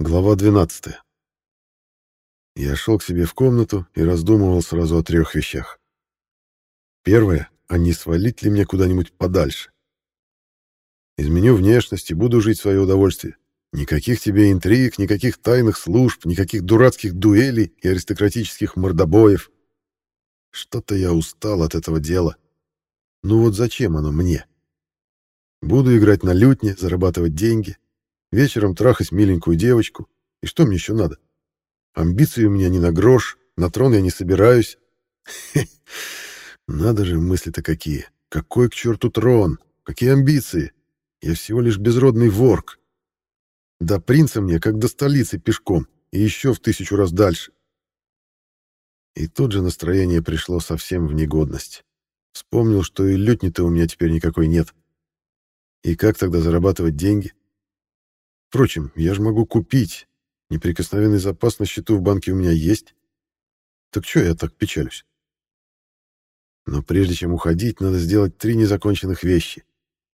Глава 12. Я шел к себе в комнату и раздумывал сразу о трех вещах. Первое, а не свалить ли мне куда-нибудь подальше. Изменю внешность и буду жить в свое удовольствие. Никаких тебе интриг, никаких тайных служб, никаких дурацких дуэлей и аристократических мордобоев. Что-то я устал от этого дела. Ну вот зачем оно мне? Буду играть на лютне, зарабатывать деньги, вечером трахать миленькую девочку. И что мне еще надо? Амбиций у меня не на грош, на трон я не собираюсь. Надо же, мысли-то какие. Какой к черту трон? Какие амбиции? Я всего лишь безродный ворк. До принца мне, как до столицы, пешком, и еще в тысячу раз дальше. И тут же настроение пришло совсем в негодность. Вспомнил, что и лютни-то у меня теперь никакой нет. И как тогда зарабатывать деньги? Впрочем, я же могу купить. Неприкосновенный запас на счету в банке у меня есть. Так что я так печалюсь? Но прежде чем уходить, надо сделать три незаконченных вещи.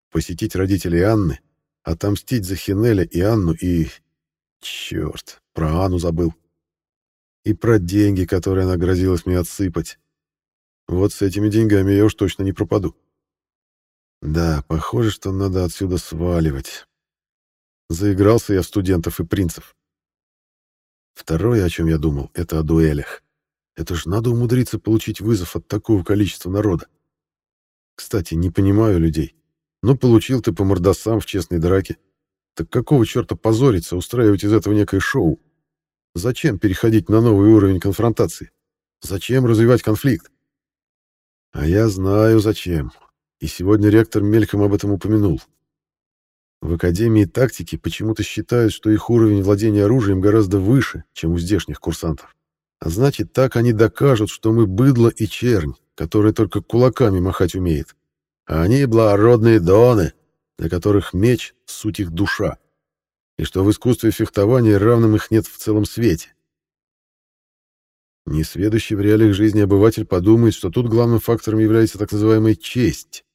Посетить родителей Анны, отомстить за Хинеля и Анну и... Черт, про Анну забыл. И про деньги, которые она грозилась мне отсыпать. Вот с этими деньгами я уж точно не пропаду. Да, похоже, что надо отсюда сваливать. Заигрался я в студентов и принцев. Второе, о чем я думал, это о дуэлях. Это ж надо умудриться получить вызов от такого количества народа. Кстати, не понимаю людей. Ну, получил ты по мордосам в честной драке. Так какого черта позориться, устраивать из этого некое шоу? Зачем переходить на новый уровень конфронтации? Зачем развивать конфликт? А я знаю, зачем. И сегодня ректор мельком об этом упомянул. В Академии тактики почему-то считают, что их уровень владения оружием гораздо выше, чем у здешних курсантов. А значит, так они докажут, что мы быдло и чернь, которая только кулаками махать умеет. А они благородные доны, для которых меч — суть их душа. И что в искусстве фехтования равным их нет в целом свете. Несведущий в реалиях жизни обыватель подумает, что тут главным фактором является так называемая честь.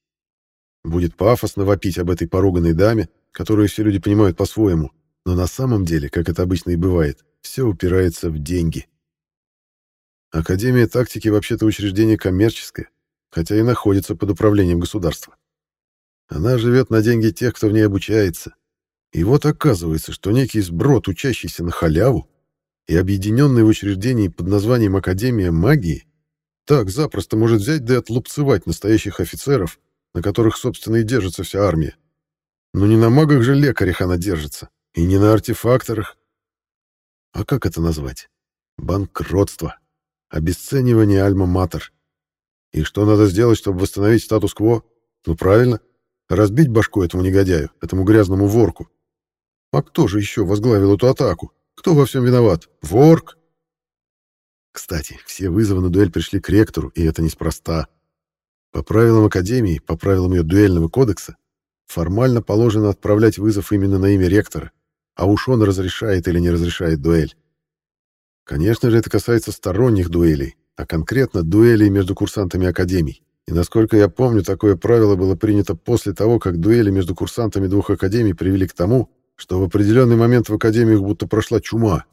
Будет пафосно вопить об этой поруганной даме, которую все люди понимают по-своему, но на самом деле, как это обычно и бывает, все упирается в деньги. Академия тактики вообще-то учреждение коммерческое, хотя и находится под управлением государства. Она живет на деньги тех, кто в ней обучается. И вот оказывается, что некий сброд, учащийся на халяву, и объединенный в учреждении под названием Академия магии, так запросто может взять да и отлупцевать настоящих офицеров, на которых, собственно, и держится вся армия. Но не на магах же лекарях она держится, и не на артефакторах. А как это назвать? Банкротство. Обесценивание альма-матер. И что надо сделать, чтобы восстановить статус-кво? Ну, правильно. Разбить башку этому негодяю, этому грязному ворку. А кто же еще возглавил эту атаку? Кто во всем виноват? Ворк? Кстати, все вызовы на дуэль пришли к ректору, и это неспроста. По правилам Академии, по правилам ее дуэльного кодекса, Формально положено отправлять вызов именно на имя ректора, а уж он разрешает или не разрешает дуэль. Конечно же, это касается сторонних дуэлей, а конкретно дуэлей между курсантами академий. И насколько я помню, такое правило было принято после того, как дуэли между курсантами двух академий привели к тому, что в определенный момент в академиях будто прошла чума.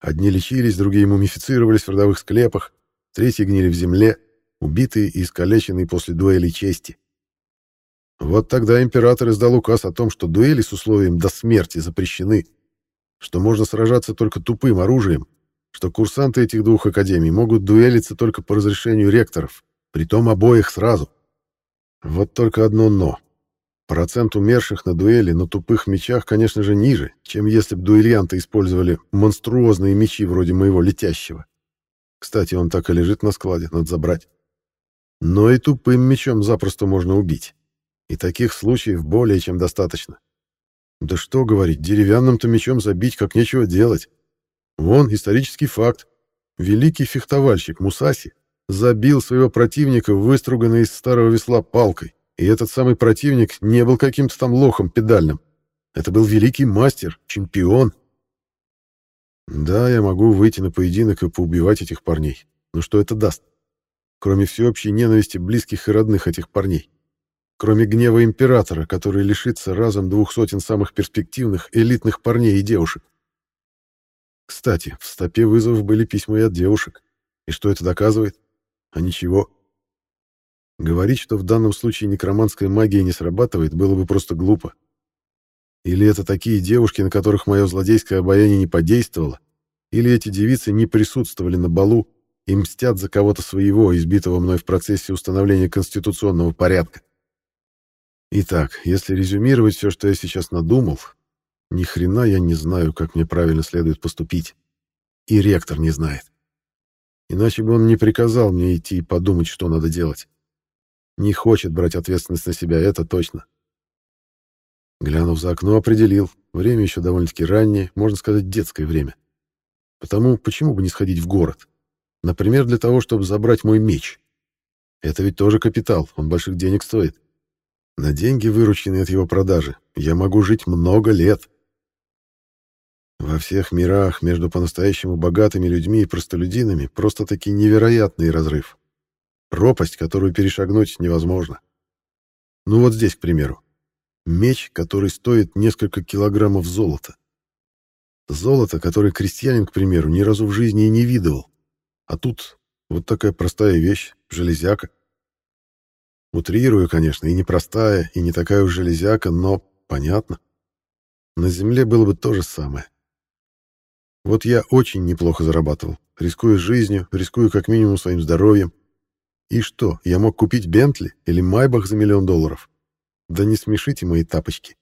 Одни лечились, другие мумифицировались в родовых склепах, третьи гнили в земле, убитые и искалеченные после дуэли чести. Вот тогда император издал указ о том, что дуэли с условием до смерти запрещены, что можно сражаться только тупым оружием, что курсанты этих двух академий могут дуэлиться только по разрешению ректоров, притом обоих сразу. Вот только одно «но». Процент умерших на дуэли на тупых мечах, конечно же, ниже, чем если бы дуэлянты использовали монструозные мечи вроде моего летящего. Кстати, он так и лежит на складе, надо забрать. Но и тупым мечом запросто можно убить. И таких случаев более чем достаточно. Да что говорить, деревянным-то мечом забить как нечего делать. Вон исторический факт. Великий фехтовальщик Мусаси забил своего противника, выструганной из старого весла палкой. И этот самый противник не был каким-то там лохом педальным. Это был великий мастер, чемпион. Да, я могу выйти на поединок и поубивать этих парней. Но что это даст? Кроме всеобщей ненависти близких и родных этих парней кроме гнева императора, который лишится разом двух сотен самых перспективных, элитных парней и девушек. Кстати, в стопе вызовов были письма и от девушек. И что это доказывает? А ничего. Говорить, что в данном случае некроманская магия не срабатывает, было бы просто глупо. Или это такие девушки, на которых мое злодейское обаяние не подействовало, или эти девицы не присутствовали на балу и мстят за кого-то своего, избитого мной в процессе установления конституционного порядка. Итак, если резюмировать все, что я сейчас надумал, ни хрена я не знаю, как мне правильно следует поступить. И ректор не знает. Иначе бы он не приказал мне идти и подумать, что надо делать. Не хочет брать ответственность на себя, это точно. Глянув за окно, определил. Время еще довольно-таки раннее, можно сказать, детское время. Потому почему бы не сходить в город? Например, для того, чтобы забрать мой меч. Это ведь тоже капитал, он больших денег стоит. На деньги, вырученные от его продажи, я могу жить много лет. Во всех мирах между по-настоящему богатыми людьми и простолюдинами просто-таки невероятный разрыв. Пропасть, которую перешагнуть невозможно. Ну вот здесь, к примеру. Меч, который стоит несколько килограммов золота. Золото, которое крестьянин, к примеру, ни разу в жизни и не видывал. А тут вот такая простая вещь, железяка. Утрирую, конечно, и непростая, и не такая уж железяка, но понятно. На земле было бы то же самое. Вот я очень неплохо зарабатывал, рискуя жизнью, рискуя как минимум своим здоровьем. И что, я мог купить Бентли или Майбах за миллион долларов? Да не смешите мои тапочки.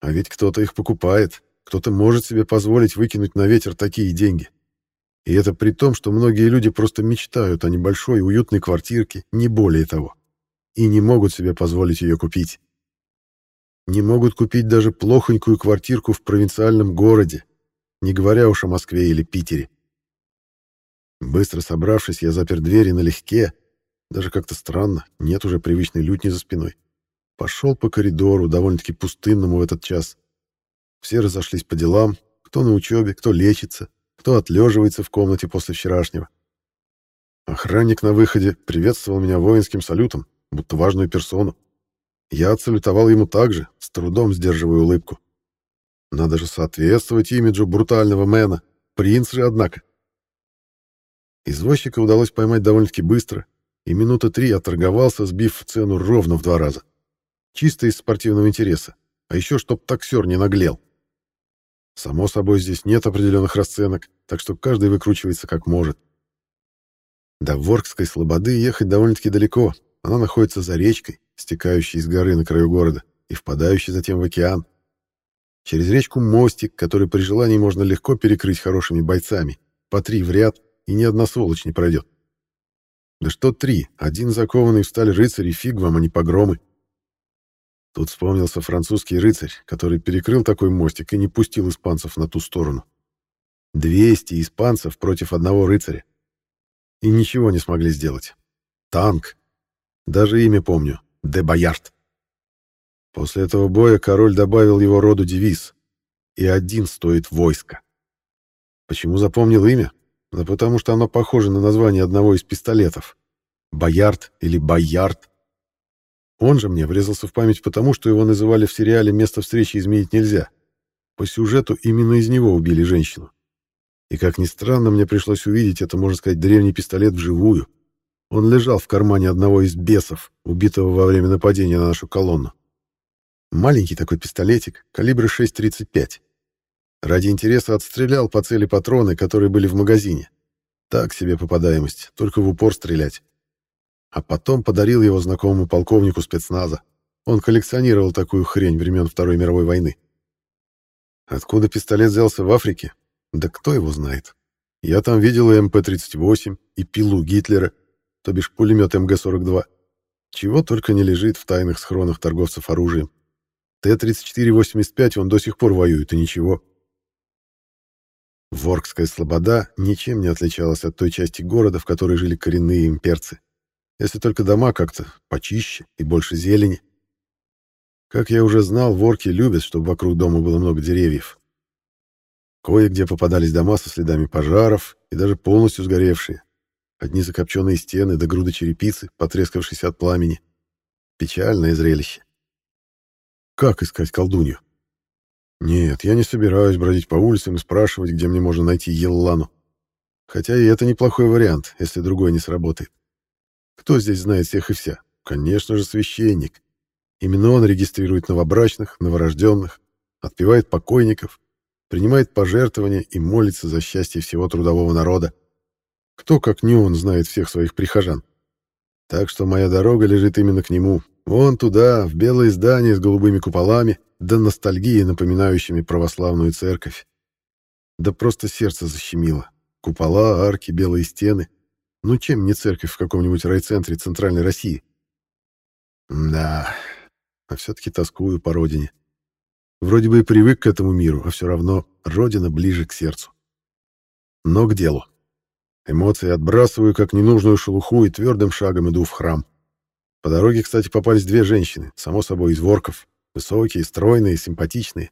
А ведь кто-то их покупает, кто-то может себе позволить выкинуть на ветер такие деньги. И это при том, что многие люди просто мечтают о небольшой уютной квартирке, не более того. И не могут себе позволить ее купить. Не могут купить даже плохонькую квартирку в провинциальном городе, не говоря уж о Москве или Питере. Быстро собравшись, я запер двери налегке, даже как-то странно, нет уже привычной лютни за спиной. Пошел по коридору, довольно-таки пустынному в этот час. Все разошлись по делам, кто на учебе, кто лечится, кто отлеживается в комнате после вчерашнего. Охранник на выходе приветствовал меня воинским салютом, будто важную персону. Я отсалютовал ему также, с трудом сдерживая улыбку. Надо же соответствовать имиджу брутального мэна. Принц же, однако. Извозчика удалось поймать довольно-таки быстро, и минуты три оторговался, сбив цену ровно в два раза. Чисто из спортивного интереса, а еще чтоб таксер не наглел. Само собой, здесь нет определенных расценок, так что каждый выкручивается как может. До Воркской слободы ехать довольно-таки далеко. Она находится за речкой, стекающей из горы на краю города и впадающей затем в океан. Через речку мостик, который при желании можно легко перекрыть хорошими бойцами. По три в ряд, и ни одна сволочь не пройдет. Да что три, один закованный в сталь рыцарь и фиг вам, а не погромы. Тут вспомнился французский рыцарь, который перекрыл такой мостик и не пустил испанцев на ту сторону. Двести испанцев против одного рыцаря. И ничего не смогли сделать. Танк. Даже имя помню. Де Боярд. После этого боя король добавил его роду девиз «И один стоит войска». Почему запомнил имя? Да потому что оно похоже на название одного из пистолетов. Боярд или Боярд. Он же мне врезался в память потому, что его называли в сериале «Место встречи изменить нельзя». По сюжету именно из него убили женщину. И, как ни странно, мне пришлось увидеть это, можно сказать, древний пистолет вживую. Он лежал в кармане одного из бесов, убитого во время нападения на нашу колонну. Маленький такой пистолетик, калибра 6,35. Ради интереса отстрелял по цели патроны, которые были в магазине. Так себе попадаемость, только в упор стрелять. А потом подарил его знакомому полковнику спецназа. Он коллекционировал такую хрень времен Второй мировой войны. Откуда пистолет взялся в Африке? Да кто его знает. Я там видел и МП-38, и пилу Гитлера, то бишь пулемет МГ-42. Чего только не лежит в тайных схронах торговцев оружием. Т-34-85 он до сих пор воюет, и ничего. Воркская слобода ничем не отличалась от той части города, в которой жили коренные имперцы. Если только дома как-то почище и больше зелени. Как я уже знал, ворки любят, чтобы вокруг дома было много деревьев. Кое-где попадались дома со следами пожаров и даже полностью сгоревшие. Одни закопченные стены до груды черепицы, потрескавшиеся от пламени. Печальное зрелище. Как искать колдунью? Нет, я не собираюсь бродить по улицам и спрашивать, где мне можно найти Еллану. Хотя и это неплохой вариант, если другой не сработает. Кто здесь знает всех и вся? Конечно же, священник. Именно он регистрирует новобрачных, новорожденных, отпевает покойников, принимает пожертвования и молится за счастье всего трудового народа. Кто, как не он, знает всех своих прихожан? Так что моя дорога лежит именно к нему. Вон туда, в белое здание с голубыми куполами, да ностальгией, напоминающими православную церковь. Да просто сердце защемило. Купола, арки, белые стены. Ну чем не церковь в каком-нибудь райцентре Центральной России? Да, а все-таки тоскую по родине. Вроде бы и привык к этому миру, а все равно родина ближе к сердцу. Но к делу. Эмоции отбрасываю как ненужную шелуху и твердым шагом иду в храм. По дороге, кстати, попались две женщины, само собой, из ворков. Высокие, стройные, симпатичные.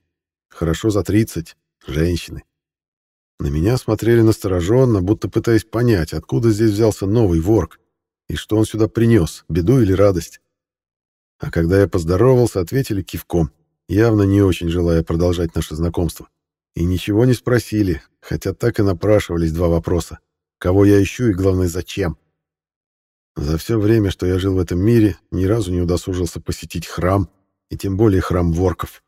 Хорошо за 30. Женщины. На меня смотрели настороженно, будто пытаясь понять, откуда здесь взялся новый ворк и что он сюда принес, беду или радость. А когда я поздоровался, ответили кивком, явно не очень желая продолжать наше знакомство. И ничего не спросили, хотя так и напрашивались два вопроса. Кого я ищу и, главное, зачем? За все время, что я жил в этом мире, ни разу не удосужился посетить храм, и тем более храм ворков.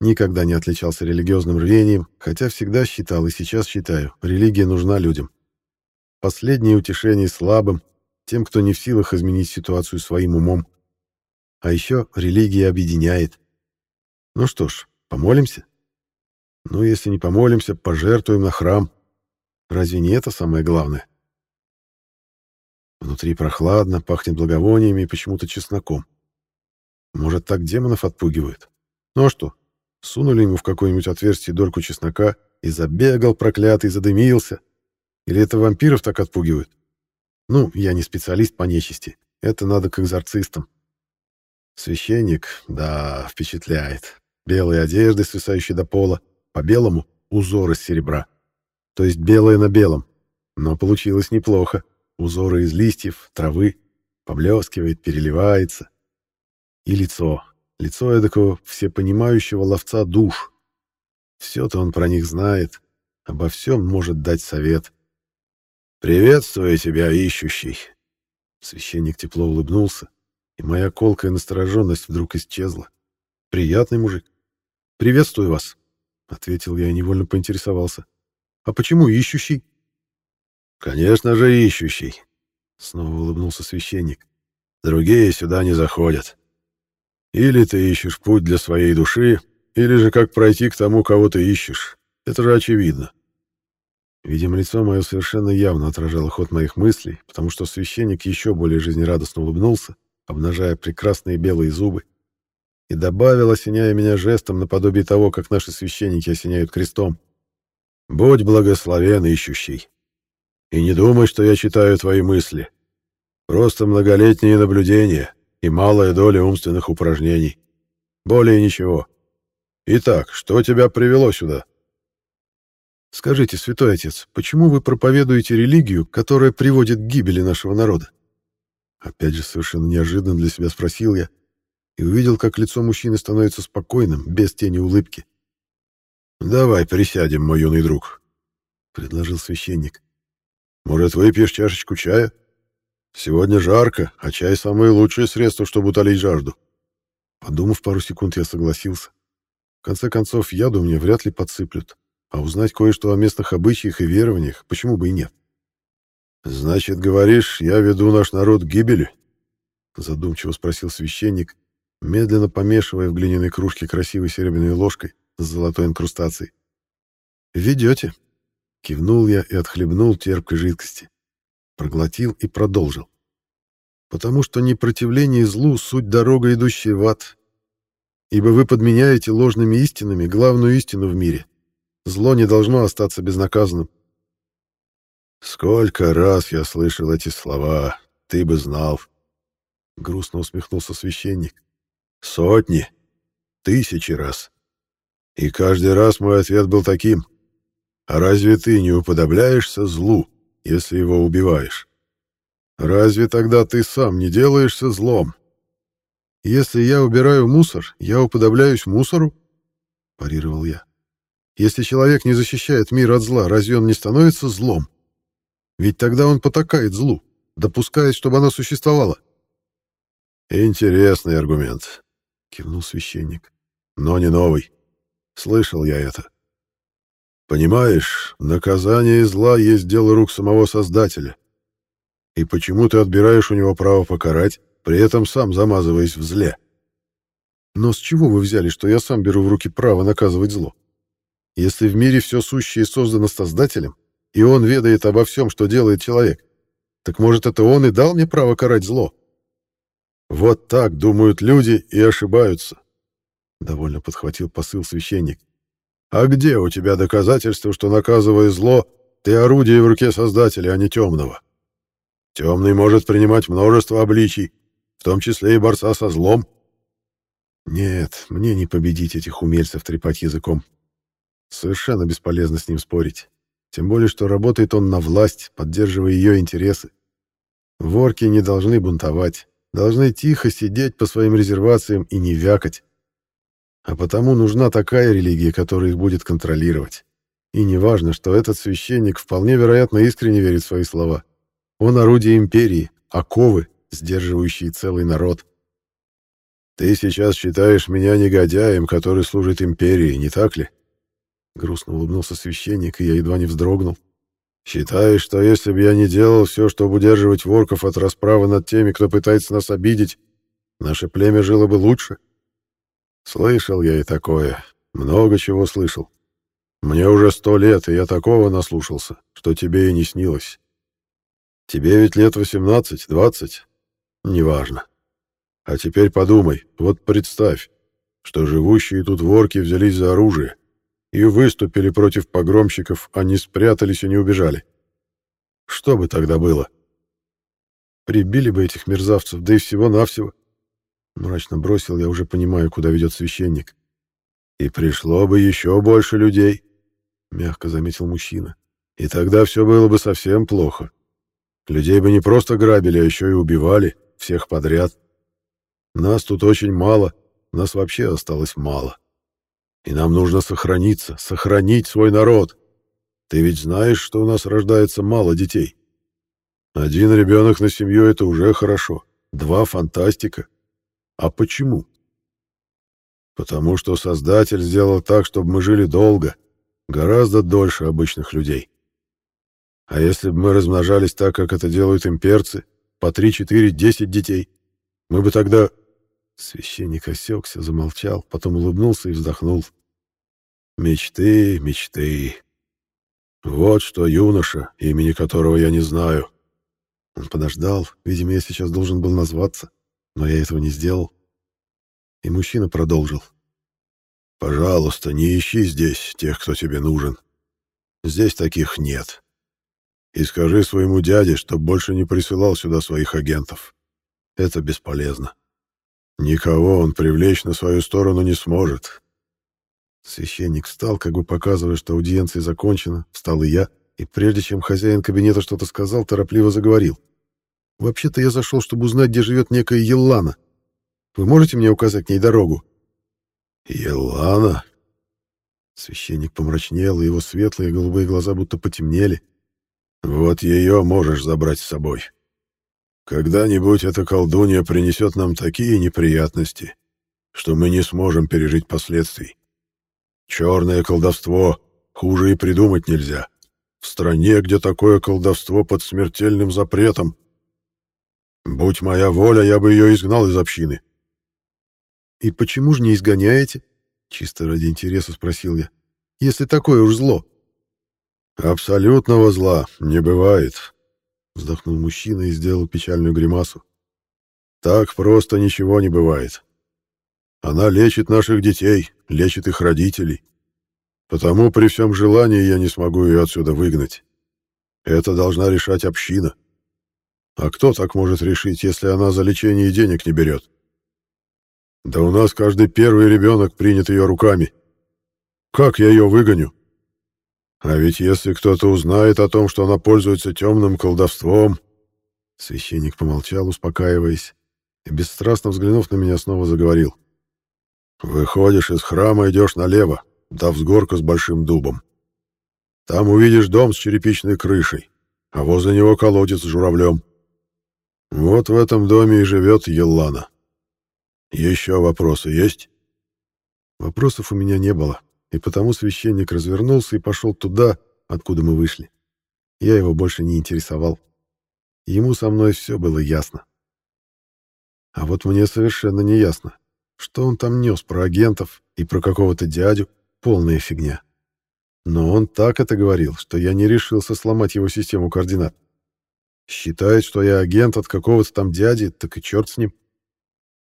Никогда не отличался религиозным рвением, хотя всегда считал и сейчас считаю, религия нужна людям. Последнее утешение слабым, тем, кто не в силах изменить ситуацию своим умом. А еще религия объединяет. Ну что ж, помолимся? Ну, если не помолимся, пожертвуем на храм. Разве не это самое главное? Внутри прохладно, пахнет благовониями и почему-то чесноком. Может, так демонов отпугивают? Ну а что? Сунули ему в какое-нибудь отверстие дольку чеснока и забегал проклятый, задымился. Или это вампиров так отпугивают? Ну, я не специалист по нечисти. Это надо к экзорцистам. Священник, да, впечатляет. Белые одежды, свисающие до пола. По белому — узор из серебра. То есть белое на белом. Но получилось неплохо. Узоры из листьев, травы. Поблескивает, переливается. И лицо. Лицо эдакого всепонимающего ловца душ. Все-то он про них знает. Обо всем может дать совет. «Приветствую тебя, ищущий!» Священник тепло улыбнулся, и моя колкая настороженность вдруг исчезла. «Приятный мужик. Приветствую вас!» — ответил я и невольно поинтересовался. «А почему ищущий?» «Конечно же, ищущий!» — снова улыбнулся священник. «Другие сюда не заходят. Или ты ищешь путь для своей души, или же как пройти к тому, кого ты ищешь. Это же очевидно. Видимо, лицо мое совершенно явно отражало ход моих мыслей, потому что священник еще более жизнерадостно улыбнулся, обнажая прекрасные белые зубы, и добавил, осеняя меня жестом наподобие того, как наши священники осеняют крестом. «Будь благословен, ищущий. И не думай, что я читаю твои мысли. Просто многолетние наблюдения, и малая доля умственных упражнений. Более ничего. Итак, что тебя привело сюда? Скажите, святой отец, почему вы проповедуете религию, которая приводит к гибели нашего народа? Опять же, совершенно неожиданно для себя спросил я и увидел, как лицо мужчины становится спокойным, без тени улыбки. «Давай присядем, мой юный друг», — предложил священник. «Может, выпьешь чашечку чая?» Сегодня жарко, а чай — самое лучшее средство, чтобы утолить жажду. Подумав пару секунд, я согласился. В конце концов, яду мне вряд ли подсыплют, а узнать кое-что о местных обычаях и верованиях почему бы и нет. «Значит, говоришь, я веду наш народ к гибели?» Задумчиво спросил священник, медленно помешивая в глиняной кружке красивой серебряной ложкой с золотой инкрустацией. «Ведете?» — кивнул я и отхлебнул терпкой жидкости проглотил и продолжил. «Потому что непротивление злу — суть дорога, идущая в ад. Ибо вы подменяете ложными истинами главную истину в мире. Зло не должно остаться безнаказанным». «Сколько раз я слышал эти слова, ты бы знал!» Грустно усмехнулся священник. «Сотни, тысячи раз. И каждый раз мой ответ был таким. А разве ты не уподобляешься злу?» если его убиваешь. Разве тогда ты сам не делаешься злом? Если я убираю мусор, я уподобляюсь мусору? парировал я. Если человек не защищает мир от зла, разве он не становится злом? Ведь тогда он потакает злу, допускает, чтобы оно существовало. Интересный аргумент, кивнул священник. Но не новый. Слышал я это. Понимаешь, наказание зла есть дело рук самого Создателя. И почему ты отбираешь у него право покарать, при этом сам замазываясь в зле? Но с чего вы взяли, что я сам беру в руки право наказывать зло? Если в мире все сущее создано Создателем, и он ведает обо всем, что делает человек, так может, это он и дал мне право карать зло? Вот так думают люди и ошибаются. Довольно подхватил посыл священник. А где у тебя доказательства, что, наказывая зло, ты орудие в руке Создателя, а не темного? Темный может принимать множество обличий, в том числе и борца со злом. Нет, мне не победить этих умельцев трепать языком. Совершенно бесполезно с ним спорить. Тем более, что работает он на власть, поддерживая ее интересы. Ворки не должны бунтовать, должны тихо сидеть по своим резервациям и не вякать. А потому нужна такая религия, которая их будет контролировать. И не важно, что этот священник вполне вероятно искренне верит в свои слова. Он орудие империи, оковы, сдерживающие целый народ. «Ты сейчас считаешь меня негодяем, который служит империи, не так ли?» Грустно улыбнулся священник, и я едва не вздрогнул. «Считаешь, что если бы я не делал все, чтобы удерживать ворков от расправы над теми, кто пытается нас обидеть, наше племя жило бы лучше?» «Слышал я и такое. Много чего слышал. Мне уже сто лет, и я такого наслушался, что тебе и не снилось. Тебе ведь лет восемнадцать, двадцать? Неважно. А теперь подумай, вот представь, что живущие тут ворки взялись за оружие и выступили против погромщиков, они спрятались и не убежали. Что бы тогда было? Прибили бы этих мерзавцев, да и всего-навсего. Мрачно бросил я, уже понимаю, куда ведет священник. И пришло бы еще больше людей, мягко заметил мужчина. И тогда все было бы совсем плохо. Людей бы не просто грабили, а еще и убивали, всех подряд. Нас тут очень мало, нас вообще осталось мало. И нам нужно сохраниться, сохранить свой народ. Ты ведь знаешь, что у нас рождается мало детей. Один ребенок на семью — это уже хорошо. Два — фантастика. А почему? Потому что Создатель сделал так, чтобы мы жили долго, гораздо дольше обычных людей. А если бы мы размножались так, как это делают имперцы, по три, четыре, десять детей, мы бы тогда Священник осекся, замолчал, потом улыбнулся и вздохнул. «Мечты, мечты. Вот что юноша, имени которого я не знаю». Он подождал, видимо, я сейчас должен был назваться, но я этого не сделал. И мужчина продолжил. «Пожалуйста, не ищи здесь тех, кто тебе нужен. Здесь таких нет. И скажи своему дяде, чтоб больше не присылал сюда своих агентов. Это бесполезно. Никого он привлечь на свою сторону не сможет. Священник встал, как бы показывая, что аудиенция закончена, встал и я, и прежде чем хозяин кабинета что-то сказал, торопливо заговорил. «Вообще-то я зашел, чтобы узнать, где живет некая Еллана. Вы можете мне указать к ней дорогу?» «Еллана?» Священник помрачнел, и его светлые голубые глаза будто потемнели. «Вот ее можешь забрать с собой. Когда-нибудь эта колдунья принесет нам такие неприятности, что мы не сможем пережить последствий. Черное колдовство хуже и придумать нельзя. В стране, где такое колдовство под смертельным запретом. Будь моя воля, я бы ее изгнал из общины. «И почему же не изгоняете?» — чисто ради интереса спросил я. «Если такое уж зло». «Абсолютного зла не бывает», Вздохнул мужчина и сделал печальную гримасу. Так просто ничего не бывает. Она лечит наших детей, лечит их родителей. Потому при всем желании я не смогу ее отсюда выгнать. Это должна решать община. А кто так может решить, если она за лечение денег не берет? Да у нас каждый первый ребенок принят ее руками. Как я ее выгоню? А ведь если кто-то узнает о том, что она пользуется темным колдовством...» Священник помолчал, успокаиваясь, и, бесстрастно взглянув на меня, снова заговорил. «Выходишь из храма, идешь налево, до взгорка с большим дубом. Там увидишь дом с черепичной крышей, а возле него колодец с журавлем. Вот в этом доме и живет Еллана. Еще вопросы есть? Вопросов у меня не было, и потому священник развернулся и пошел туда, откуда мы вышли. Я его больше не интересовал. Ему со мной все было ясно. А вот мне совершенно не ясно, что он там нес про агентов и про какого-то дядю, полная фигня. Но он так это говорил, что я не решился сломать его систему координат. Считает, что я агент от какого-то там дяди, так и черт с ним.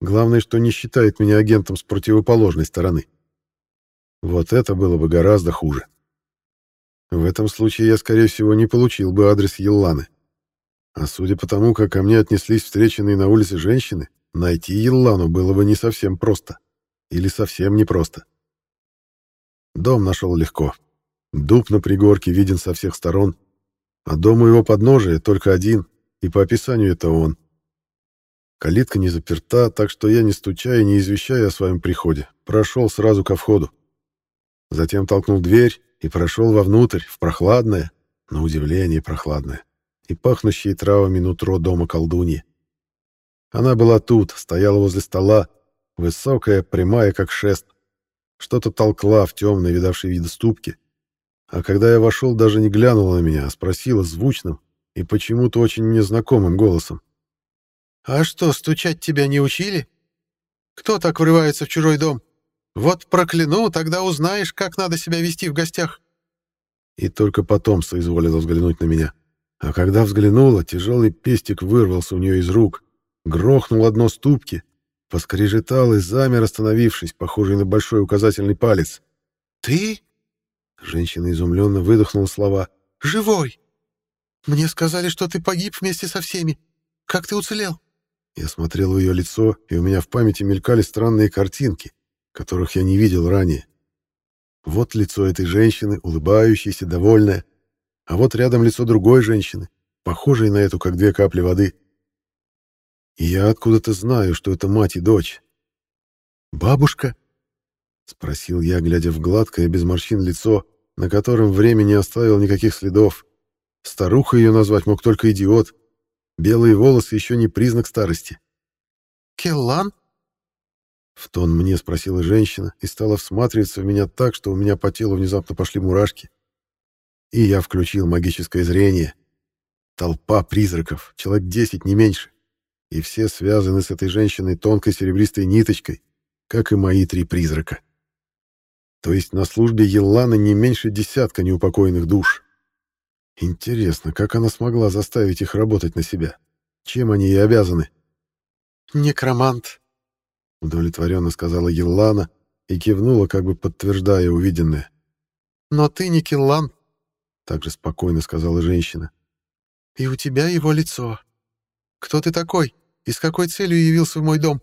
Главное, что не считает меня агентом с противоположной стороны. Вот это было бы гораздо хуже. В этом случае я, скорее всего, не получил бы адрес Елланы. А судя по тому, как ко мне отнеслись встреченные на улице женщины, найти Еллану было бы не совсем просто. Или совсем непросто. Дом нашел легко. Дуб на пригорке виден со всех сторон, а дом у его подножия только один, и по описанию это он. Калитка не заперта, так что я, не стучая и не извещая о своем приходе, прошел сразу ко входу. Затем толкнул дверь и прошел вовнутрь, в прохладное, на удивление прохладное, и пахнущее травами нутро дома колдуньи. Она была тут, стояла возле стола, высокая, прямая, как шест. Что-то толкла в темной, видавшей виды ступке. А когда я вошел, даже не глянула на меня, а спросила звучным и почему-то очень незнакомым голосом. «А что, стучать тебя не учили? Кто так врывается в чужой дом? Вот прокляну, тогда узнаешь, как надо себя вести в гостях». И только потом соизволила взглянуть на меня. А когда взглянула, тяжелый пестик вырвался у нее из рук, грохнул одно ступки, поскрежетал и замер, остановившись, похожий на большой указательный палец. «Ты?» Женщина изумленно выдохнула слова. «Живой! Мне сказали, что ты погиб вместе со всеми. Как ты уцелел?» Я смотрел в ее лицо, и у меня в памяти мелькали странные картинки, которых я не видел ранее. Вот лицо этой женщины, улыбающейся, довольная, а вот рядом лицо другой женщины, похожей на эту, как две капли воды. И я откуда-то знаю, что это мать и дочь. «Бабушка?» — спросил я, глядя в гладкое, без морщин лицо, на котором время не оставил никаких следов. Старуха ее назвать мог только идиот. Белые волосы еще не признак старости. «Келлан?» В тон мне спросила женщина и стала всматриваться в меня так, что у меня по телу внезапно пошли мурашки. И я включил магическое зрение. Толпа призраков, человек десять, не меньше. И все связаны с этой женщиной тонкой серебристой ниточкой, как и мои три призрака. То есть на службе Елланы не меньше десятка неупокоенных душ. Интересно, как она смогла заставить их работать на себя? Чем они ей обязаны? «Некромант», — удовлетворенно сказала Еллана и кивнула, как бы подтверждая увиденное. «Но ты не Киллан», — также спокойно сказала женщина. «И у тебя его лицо. Кто ты такой и с какой целью явился в мой дом?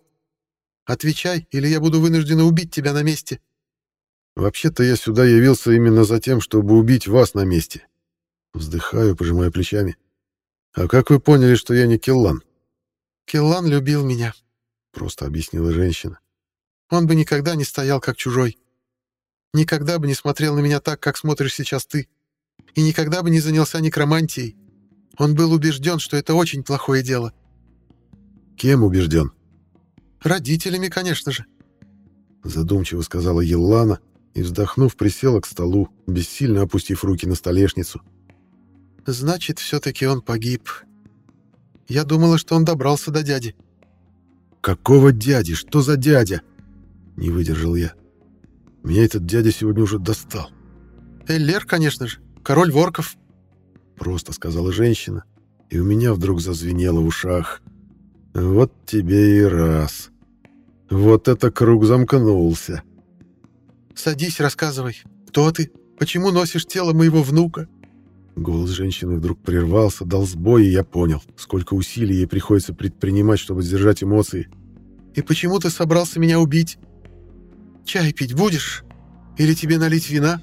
Отвечай, или я буду вынуждена убить тебя на месте». «Вообще-то я сюда явился именно за тем, чтобы убить вас на месте». Вздыхаю, пожимая плечами. «А как вы поняли, что я не Киллан?» «Киллан любил меня», просто объяснила женщина. Он бы никогда не стоял как чужой. Никогда бы не смотрел на меня так, как смотришь сейчас ты. И никогда бы не занялся некромантией. Он был убежден, что это очень плохое дело. Кем убежден? Родителями, конечно же. Задумчиво сказала Еллана и, вздохнув, присела к столу, бессильно опустив руки на столешницу. Значит, все-таки он погиб. Я думала, что он добрался до дяди. «Какого дяди? Что за дядя?» Не выдержал я. Меня этот дядя сегодня уже достал. «Эллер, конечно же. Король ворков». Просто сказала женщина, и у меня вдруг зазвенело в ушах. «Вот тебе и раз. Вот это круг замкнулся». «Садись, рассказывай. Кто ты? Почему носишь тело моего внука?» Голос женщины вдруг прервался, дал сбой, и я понял, сколько усилий ей приходится предпринимать, чтобы сдержать эмоции. «И почему ты собрался меня убить? Чай пить будешь? Или тебе налить вина?»